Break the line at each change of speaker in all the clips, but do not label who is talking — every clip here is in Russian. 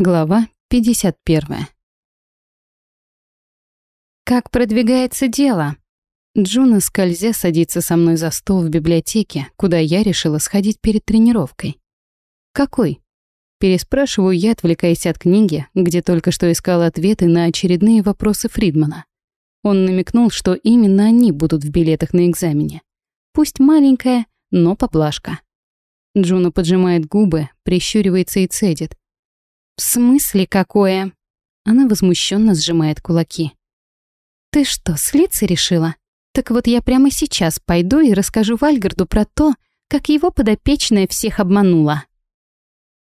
Глава 51. «Как продвигается дело?» Джуна, скользя, садится со мной за стол в библиотеке, куда я решила сходить перед тренировкой. «Какой?» Переспрашиваю я, отвлекаясь от книги, где только что искала ответы на очередные вопросы Фридмана. Он намекнул, что именно они будут в билетах на экзамене. Пусть маленькая, но поплашка. Джуна поджимает губы, прищуривается и цедит. «В смысле какое?» Она возмущенно сжимает кулаки. «Ты что, слиться решила? Так вот я прямо сейчас пойду и расскажу Вальгарду про то, как его подопечная всех обманула».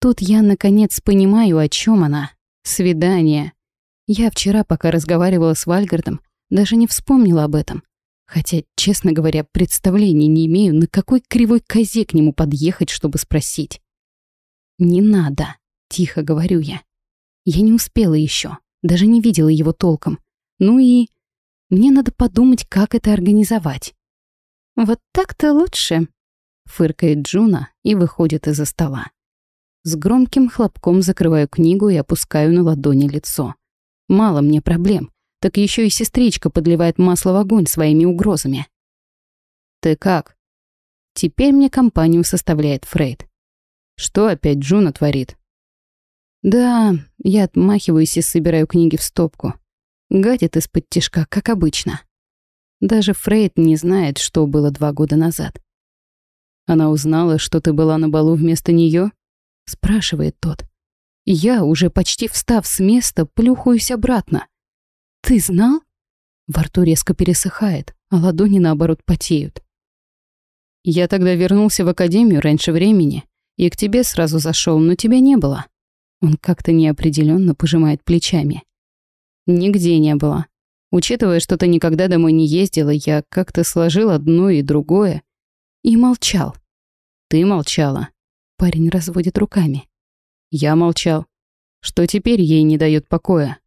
Тут я, наконец, понимаю, о чем она. Свидание. Я вчера, пока разговаривала с Вальгардом, даже не вспомнила об этом. Хотя, честно говоря, представления не имею, на какой кривой козе к нему подъехать, чтобы спросить. «Не надо», Тихо говорю я. Я не успела еще, даже не видела его толком. Ну и... Мне надо подумать, как это организовать. «Вот так-то лучше», — фыркает Джуна и выходит из-за стола. С громким хлопком закрываю книгу и опускаю на ладони лицо. Мало мне проблем, так еще и сестричка подливает масло в огонь своими угрозами. «Ты как?» Теперь мне компанию составляет Фрейд. Что опять Джуна творит? Да, я отмахиваюсь и собираю книги в стопку. Гадит исподтишка, как обычно. Даже Фрейд не знает, что было два года назад. Она узнала, что ты была на балу вместо нее? Спрашивает тот. Я, уже почти встав с места, плюхаюсь обратно. Ты знал? Во рту резко пересыхает, а ладони, наоборот, потеют. Я тогда вернулся в академию раньше времени и к тебе сразу зашел, но тебя не было. Он как-то неопределенно пожимает плечами. Нигде не было. Учитывая, что ты никогда домой не ездила, я как-то сложил одно и другое. И молчал. Ты молчала. Парень разводит руками. Я молчал. Что теперь ей не дает покоя?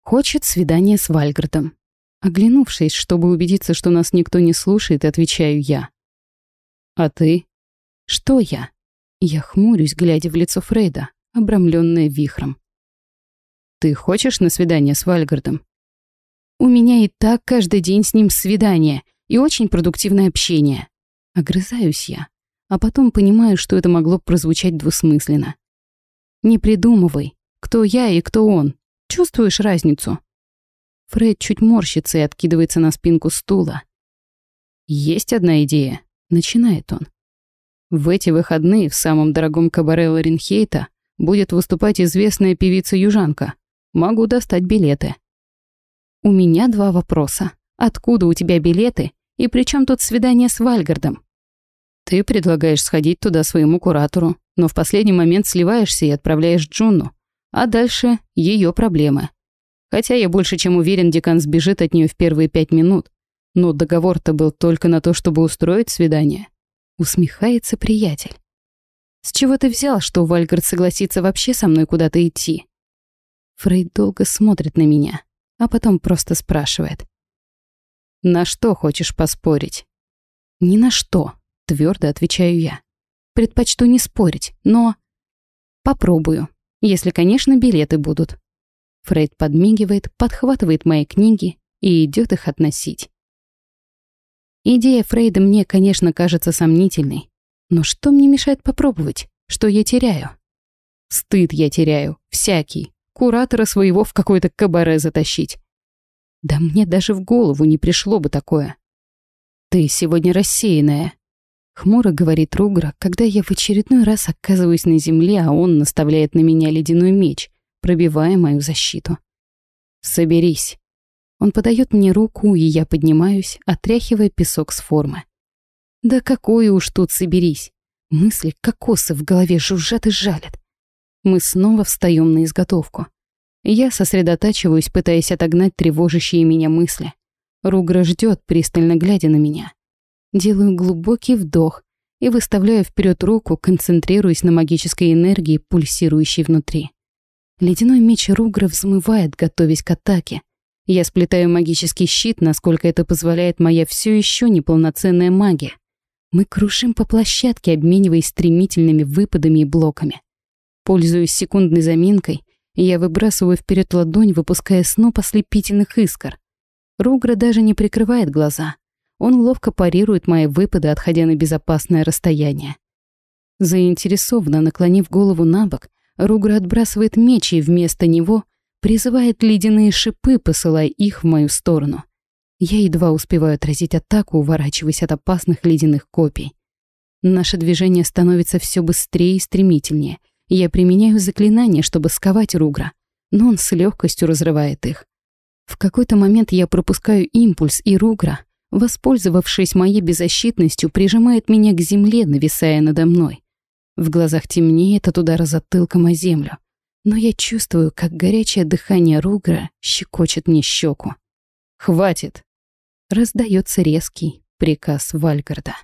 Хочет свидание с Вальгардом. Оглянувшись, чтобы убедиться, что нас никто не слушает, отвечаю я. А ты? Что я? Я хмурюсь, глядя в лицо Фрейда обрамленная вихром. «Ты хочешь на свидание с Вальгардом?» «У меня и так каждый день с ним свидание и очень продуктивное общение». Огрызаюсь я, а потом понимаю, что это могло прозвучать двусмысленно. «Не придумывай, кто я и кто он. Чувствуешь разницу?» Фред чуть морщится и откидывается на спинку стула. «Есть одна идея», — начинает он. В эти выходные в самом дорогом кабаре Ларенхейта будет выступать известная певица-южанка. Могу достать билеты. У меня два вопроса. Откуда у тебя билеты? И при чем тут свидание с Вальгардом? Ты предлагаешь сходить туда своему куратору, но в последний момент сливаешься и отправляешь Джунну. А дальше ее проблемы. Хотя я больше чем уверен, декан сбежит от нее в первые пять минут. Но договор-то был только на то, чтобы устроить свидание. Усмехается приятель. С чего ты взял, что Вальгард согласится вообще со мной куда-то идти? Фрейд долго смотрит на меня, а потом просто спрашивает. «На что хочешь поспорить?» «Ни на что», — твердо отвечаю я. «Предпочту не спорить, но...» «Попробую, если, конечно, билеты будут». Фрейд подмигивает, подхватывает мои книги и идет их относить. Идея Фрейда мне, конечно, кажется сомнительной, но что мне мешает попробовать? Что я теряю? Стыд я теряю, всякий. Куратора своего в какое-то кабаре затащить. Да мне даже в голову не пришло бы такое. Ты сегодня рассеянная. Хмуро говорит Ругра, когда я в очередной раз оказываюсь на земле, а он наставляет на меня ледяной меч, пробивая мою защиту. Соберись. Он подает мне руку, и я поднимаюсь, отряхивая песок с формы. Да какое уж тут соберись. Мысли кокосы в голове жужжат и жалят. Мы снова встаем на изготовку. Я сосредотачиваюсь, пытаясь отогнать тревожащие меня мысли. Ругра ждет, пристально глядя на меня. Делаю глубокий вдох и выставляю вперед руку, концентрируясь на магической энергии, пульсирующей внутри. Ледяной меч Ругра взмывает, готовясь к атаке. Я сплетаю магический щит, насколько это позволяет моя все еще неполноценная магия. Мы кружим по площадке, обмениваясь стремительными выпадами и блоками. Пользуясь секундной заминкой, Я выбрасываю вперед ладонь, выпуская сноп ослепительных искр. Ругра даже не прикрывает глаза. Он ловко парирует мои выпады, отходя на безопасное расстояние. Заинтересованно наклонив голову на бок, Ругра отбрасывает меч и вместо него призывает ледяные шипы, посылая их в мою сторону. Я едва успеваю отразить атаку, уворачиваясь от опасных ледяных копий. Наше движение становится все быстрее и стремительнее. Я применяю заклинание, чтобы сковать Ругра, но он с легкостью разрывает их. В какой-то момент я пропускаю импульс, и Ругра, воспользовавшись моей беззащитностью, прижимает меня к земле, нависая надо мной. В глазах темнеет от удара затылком о землю, но я чувствую, как горячее дыхание Ругра щекочет мне щеку. «Хватит!» Раздается резкий приказ Вальгарда.